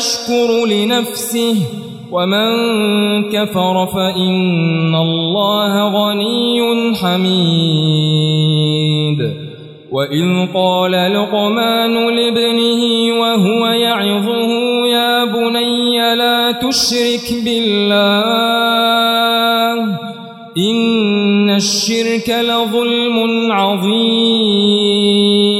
يشكر لنفسه ومن كفر فإن الله غني حميد. وإذ قال لقمان لابنه وهو يعظه يا بني لا تشرك بالله إن الشرك لظلم عظيم.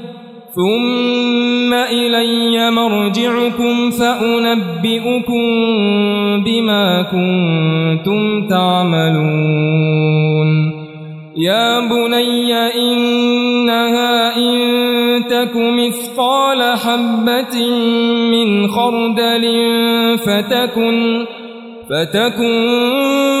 ثم إلي مرجعكم فأنبئكم بما كنتم تعملون. يا بني إنها إن تك مثقال حبة من خردل فتكن فتكن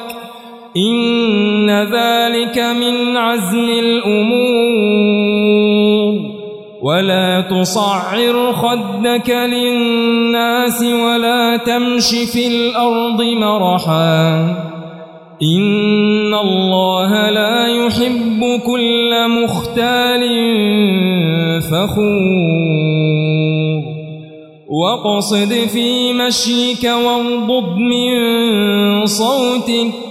إن ذلك من عزم الأمور. ولا تصعر خدك للناس ولا تمش في الأرض مرحا. إن الله لا يحب كل مختال فخور. واقصد في مشيك واغضب من صوتك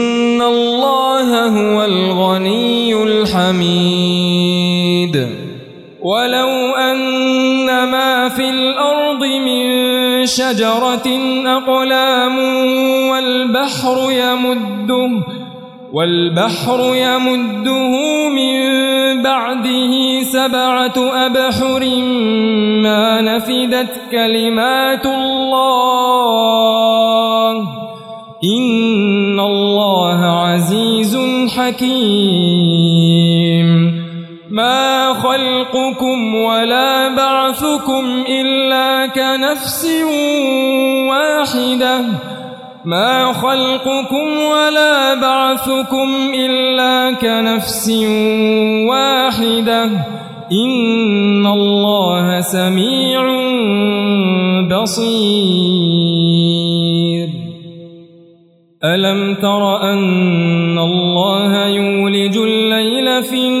شجرة أقلام والبحر يمده والبحر يمده من بعده سبعة أبحر ما نفدت كلمات الله. إن الله عزيز حكيم. ما خلقكم ولا بعثكم إلا كنفس واحدة. ما خلقكم ولا بعثكم إلا كنفس واحدة. إن الله سميع بصير. ألم تر أن الله يولج الليل في النهار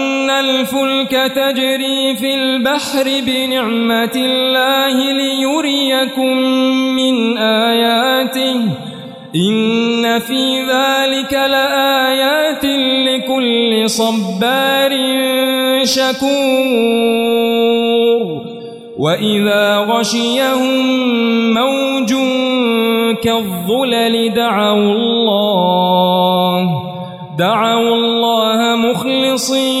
الفلك تجري في البحر بنعمة الله ليريكم من آياته. إن في ذلك لآيات لكل صبار شكور. وإذا غشيهم موج كالظلل دعوا الله دعوا الله مخلصين.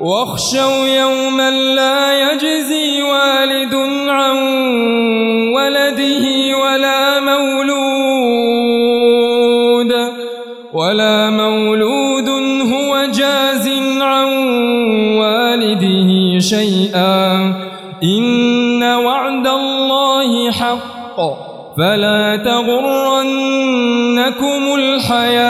واخشوا يوما لا يجزي والد عن ولده ولا مولود ولا مولود هو جاز عن والده شيئا. إن وعد الله حق فلا تغرنكم الحياة.